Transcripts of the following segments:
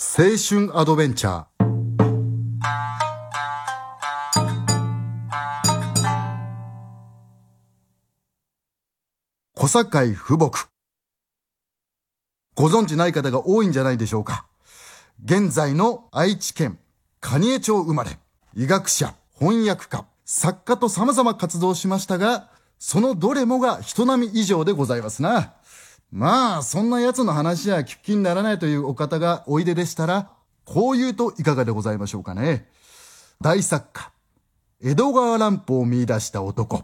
青春アドベンチャー。小堺富木ご存知ない方が多いんじゃないでしょうか。現在の愛知県蟹江町生まれ。医学者翻訳家。作家と様々活動しましたがそのどれもが人並み以上でございますな。まあ、そんな奴の話は聞きにならないというお方がおいででしたら、こう言うといかがでございましょうかね。大作家、江戸川乱歩を見出した男。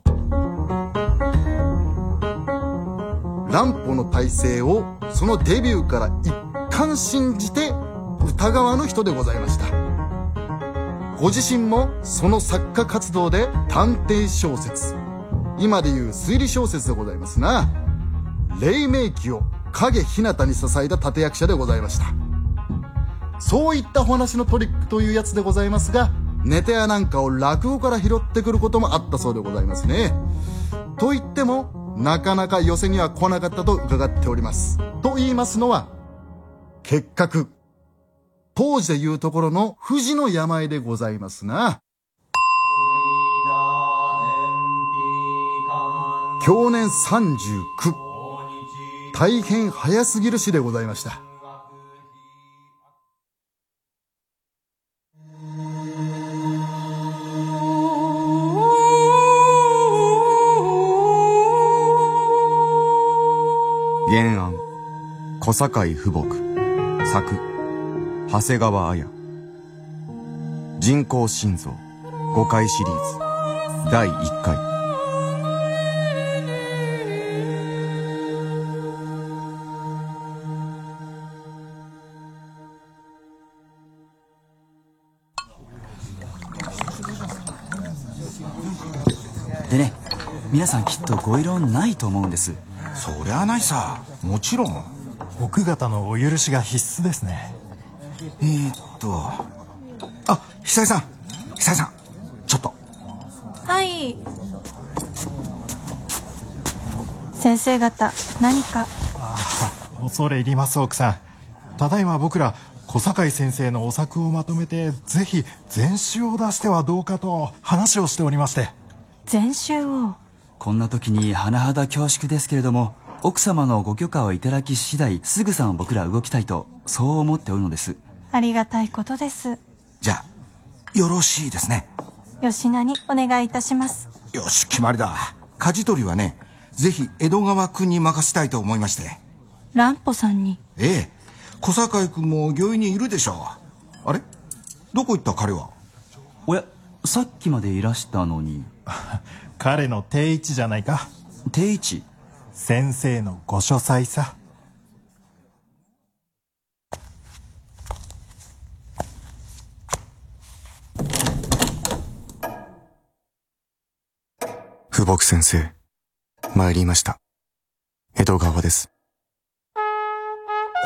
乱歩の体制をそのデビューから一貫信じて疑わぬ人でございました。ご自身もその作家活動で探偵小説、今でいう推理小説でございますな。黎明期を影ひなたに支えた立役者でございました。そういったお話のトリックというやつでございますがネタやなんかを落語から拾ってくることもあったそうでございますね。と言ってもなかなか寄せには来なかったと伺っております。と言いますのは結核。当時でいうところの富士の病でございますな。去年39大変早すぎる詩でございました。原案。小堺富木作。長谷川綾。人工心臓。5回シリーズ。第1回。皆さんきっとご異論ないと思うんです。そりゃないさ。もちろん。奥方のお許しが必須ですね。えー、っと。あ久井さん。久井さん。ちょっと。はい。先生方何か？ああ恐れ入ります奥さん。ただいま僕ら小堺先生のお作をまとめてぜひ全集を出してはどうかと話をしておりまして。全集を？こんな時に甚だ恐縮ですけれども奥様のご許可をいただき次第すぐさま僕ら動きたいとそう思っておるのです。ありがたいことです。じゃあよろしいですね。吉名にお願いいたします。よし決まりだ。舵取りはねぜひ江戸川君に任せたいと思いまして。蘭歩さんに。ええ。小堺君も御意にいるでしょう。あれ？どこ行った彼は？おやさっきまでいらしたのに 彼の定位置じゃないか。定位置？先生のご書斎さ。富木先生参りました。江戸川です。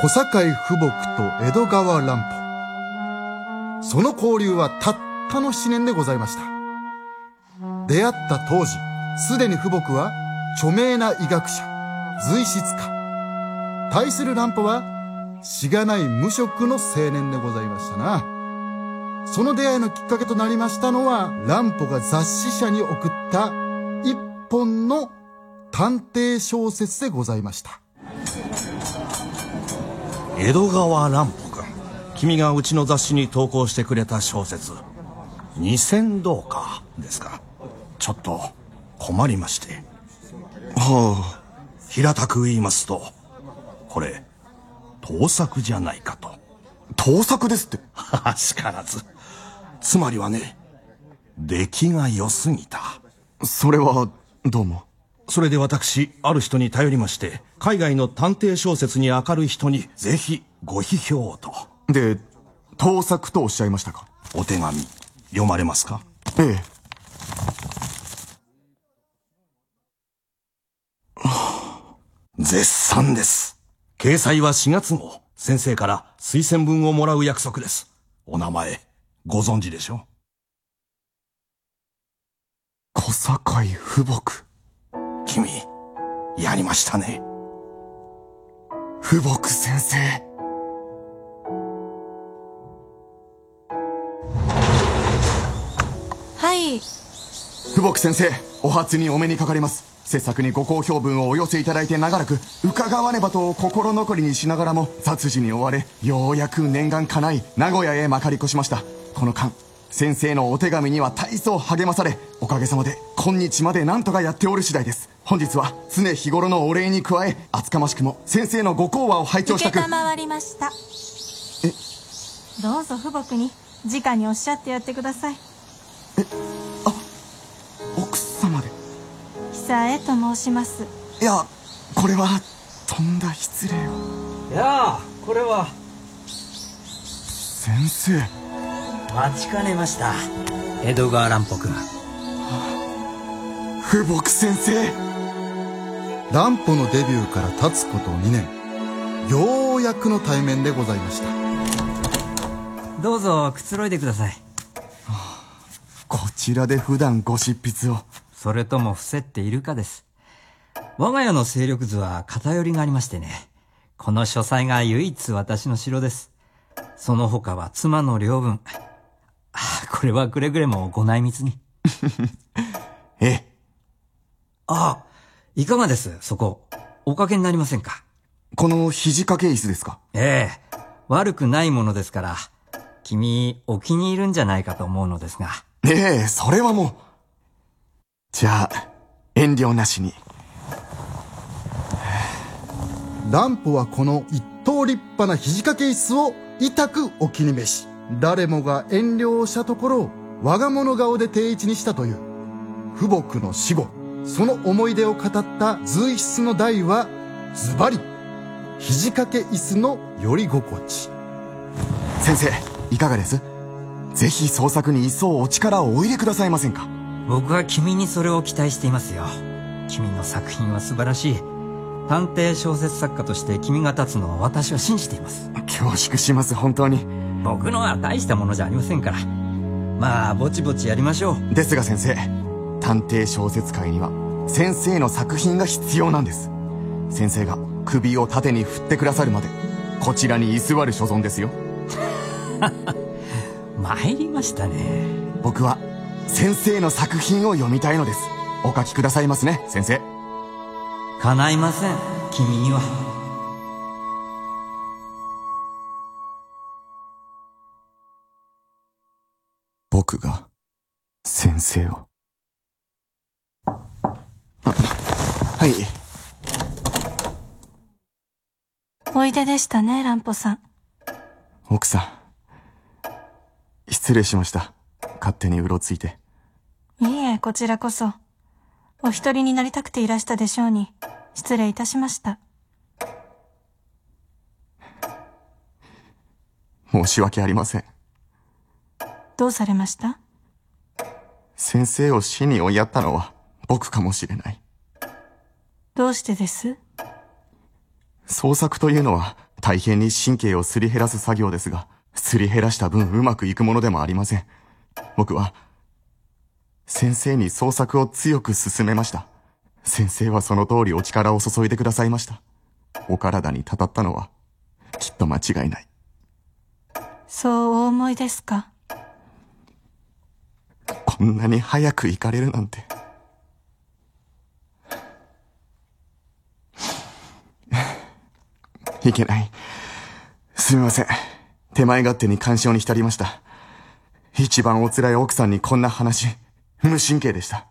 小堺富木と江戸川乱歩。その交流はたったの7年でございました出会った当時、すでに父母は著名な医学者、随筆家。対する乱歩は、しがない無職の青年でございましたな。その出会いのきっかけとなりましたのは、乱歩が雑誌社に送った一本の探偵小説でございました。江戸川乱歩君。君がうちの雑誌に投稿してくれた小説、二千どうかですか。ちょっと困りまして。はあ。平たく言いますとこれ盗作じゃないかと。盗作ですって。しからず。つまりはね出来が良すぎた。それはどうも。それで私ある人に頼りまして海外の探偵小説に明るい人にぜひご批評をと。で盗作とおっしゃいましたか。お手紙読まれますか？ええ絶賛です。掲載は4月号。先生から推薦文をもらう約束です。お名前、ご存知でしょ小堺父母。君、やりましたね。父母先生。はい。父母先生、お初にお目にかかります。切削にご好評文をお寄せいただいて長らく伺わねばと心残りにしながらも雑事に追われようやく念願叶い名古屋へまかり越しました。この間先生のお手紙には大層励まされおかげさまで今日まで何とかやっておる次第です。本日は常日頃のお礼に加え厚かましくも先生のご講話を拝聴したく。承りました。どうぞ父母に直におっしゃってやってください。奥様でと申します。いやこれはとんだ失礼を。いやあこれは。先生。待ちかねました江戸川乱歩君。富木先生。乱歩のデビューから経つこと2年。ようやくの対面でございました。どうぞくつろいでください。こちらで普段ご執筆をそれとも伏せっているかです。我が家の勢力図は偏りがありましてね。この書斎が唯一私の城です。その他は妻の領分。あこれはくれぐれもご内密に。え？えあいかがです？そこ。おかけになりませんか？この肘掛け椅子ですか？ええ。悪くないものですから君お気に入るんじゃないかと思うのですが。ええそれはもうじゃあ遠慮なしに。乱歩はこの一等立派な肘掛け椅子を痛くお気に召し。誰もが遠慮をしたところ我が物顔で定位置にしたという。父母の死後その思い出を語った随筆の題はズバリ肘掛け椅子のより心地。先生いかがです？ぜひ創作に一層お力をお入れくださいませんか？僕は君にそれを期待していますよ。君の作品は素晴らしい。探偵小説作家として君が立つのは私は信じています。恐縮します本当に。僕のは大したものじゃありませんから。まあぼちぼちやりましょう。ですが先生探偵小説界には先生の作品が必要なんです。先生が首を縦に振ってくださるまでこちらに居座る所存ですよ。参りましたね。僕は先生の作品を読みたいのです。お書きくださいますね先生。叶いません君には。僕が先生を。あはい。おいででしたね乱歩さん。奥さん。失礼しました勝手にうろついて。いいえこちらこそ。お一人になりたくていらしたでしょうに。失礼いたしました。申し訳ありません。どうされました？先生を死に追いやったのは僕かもしれない。どうしてです？創作というのは大変に神経をすり減らす作業ですが、すり減らした分うまくいくものでもありません。僕は、先生に創作を強く進めました。先生はその通りお力を注いでくださいました。お体にたたったのは、きっと間違いない。そうお思いですか？こんなに早く行かれるなんて。いけない。すみません。手前勝手に干渉に浸りました。一番お辛い奥さんにこんな話、無神経でした。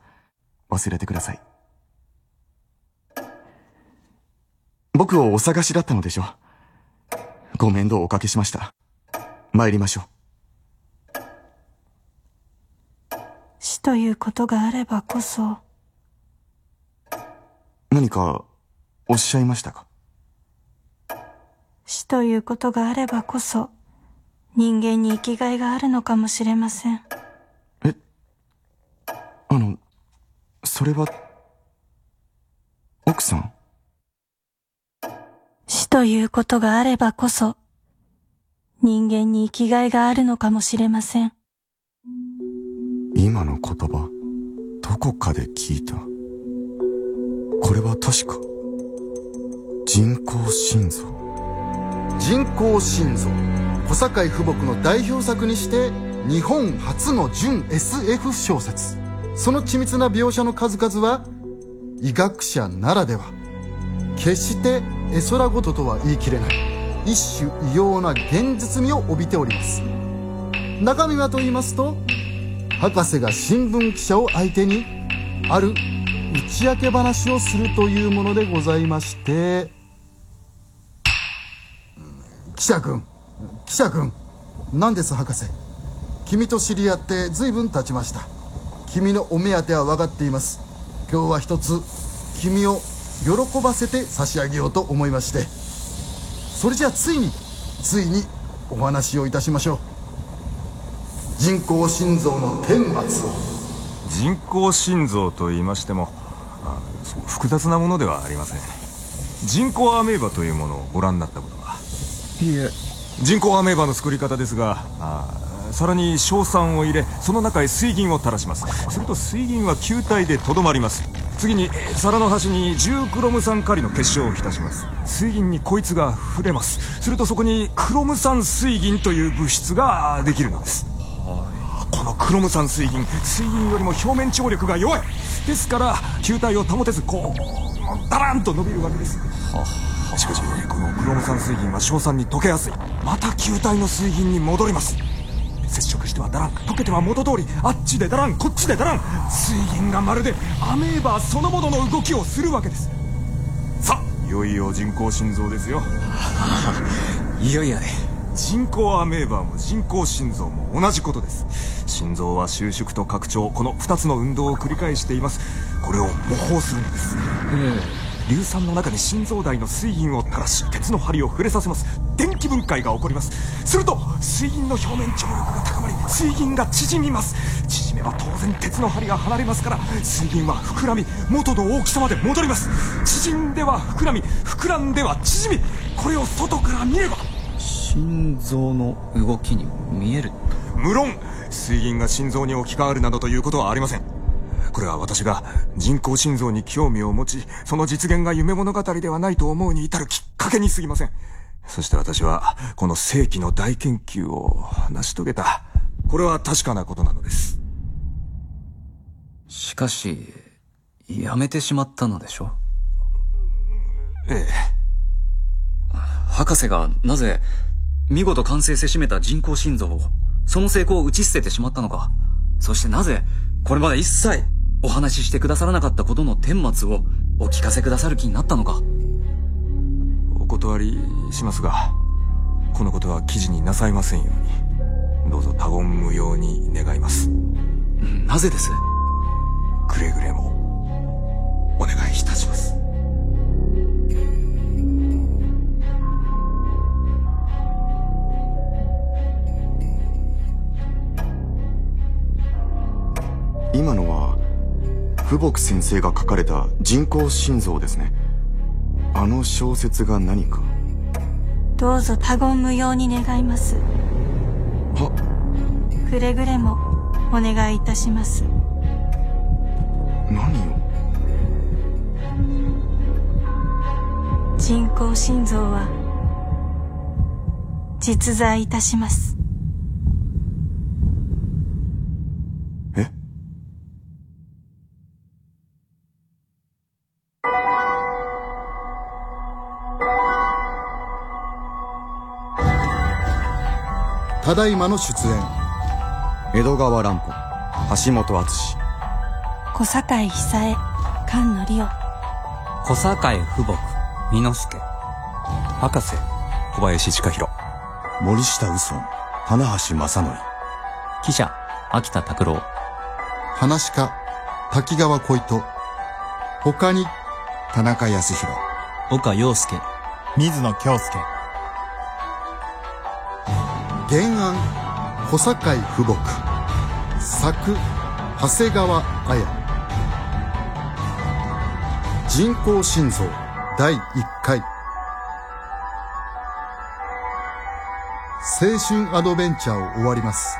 忘れてください。僕をお探しだったのでしょう。ご面倒をおかけしました。参りましょう。死ということがあればこそ何か、おっしゃいましたか？死ということがあればこそ人間に生きがいがあるのかもしれませんあの、それは、奥さん？死ということがあればこそ人間に生きがいがあるのかもしれません今の言葉、どこかで聞いた。これは確か、人工心臓。人工心臓。小堺富木の代表作にして日本初の純 SF 小説。その緻密な描写の数々は医学者ならでは。決して絵空事とは言い切れない。一種異様な現実味を帯びております。中身はと言いますと博士が新聞記者を相手にある打ち明け話をするというものでございまして者君。記者君。何です博士。君と知り合って随分経ちました。君のお目当ては分かっています。今日は一つ君を喜ばせて差し上げようと思いまして。それじゃあついについにお話をいたしましょう。人工心臓の顛末を。人工心臓と言いましてもあ複雑なものではありません。人工アメーバというものをご覧になったこと。いえ。人工アメーバの作り方ですがあさらに硝酸を入れその中へ水銀を垂らします。すると水銀は球体でとどまります。次に皿の端に重クロム酸カリの結晶を浸します。水銀にこいつが触れます。するとそこにクロム酸水銀という物質ができるのです。このクロム酸水銀水銀よりも表面張力が弱い。ですから球体を保てずこうダランと伸びるわけですしかしこのクロム酸水銀は硝酸に溶けやすい。また球体の水銀に戻ります。接触してはダラン溶けては元通りあっちでダランこっちでダラン。水銀がまるでアメーバそのものの動きをするわけです。さあいよいよ人工心臓ですよ。いやいや人工アメーバも人工心臓も同じことです。心臓は収縮と拡張この2つの運動を繰り返しています。これを模倣するのです硫酸の中に心臓台の水銀を垂らし鉄の針を触れさせます。電気分解が起こります。すると水銀の表面張力が高まり水銀が縮みます。縮めば当然鉄の針が離れますから水銀は膨らみ元の大きさまで戻ります。縮んでは膨らみ膨らんでは縮みこれを外から見れば心臓の動きに見える。無論水銀が心臓に置き換わるなどということはありませんこれは私が人工心臓に興味を持ちその実現が夢物語ではないと思うに至るきっかけに過ぎません。そして私はこの世紀の大研究を成し遂げた。これは確かなことなのです。しかしやめてしまったのでしょええ。博士がなぜ見事完成せしめた人工心臓をその成功を打ち捨ててしまったのか。そしてなぜこれまで一切お話ししてくださらなかったことの顛末をお聞かせくださる気になったのか？お断りしますがこのことは記事になさいませんように。どうぞ他言無用に願います。なぜです？くれぐれも富木先生が書かれた人工心臓ですね。あの小説が何か？どうぞ他言無用に願います。は？くれぐれもお願いいたします。何を？人工心臓は実在いたしますただいまの出演。江戸川乱歩橋本敦小堺久江菅野理央小堺富木美之助。博士小林親弘森下嘘花橋正則。記者秋田拓郎。話し家滝川小糸。他に田中康弘。岡洋介。水野京介原案小堺富木作長谷川綾。人工心臓第1回。青春アドベンチャーを終わります。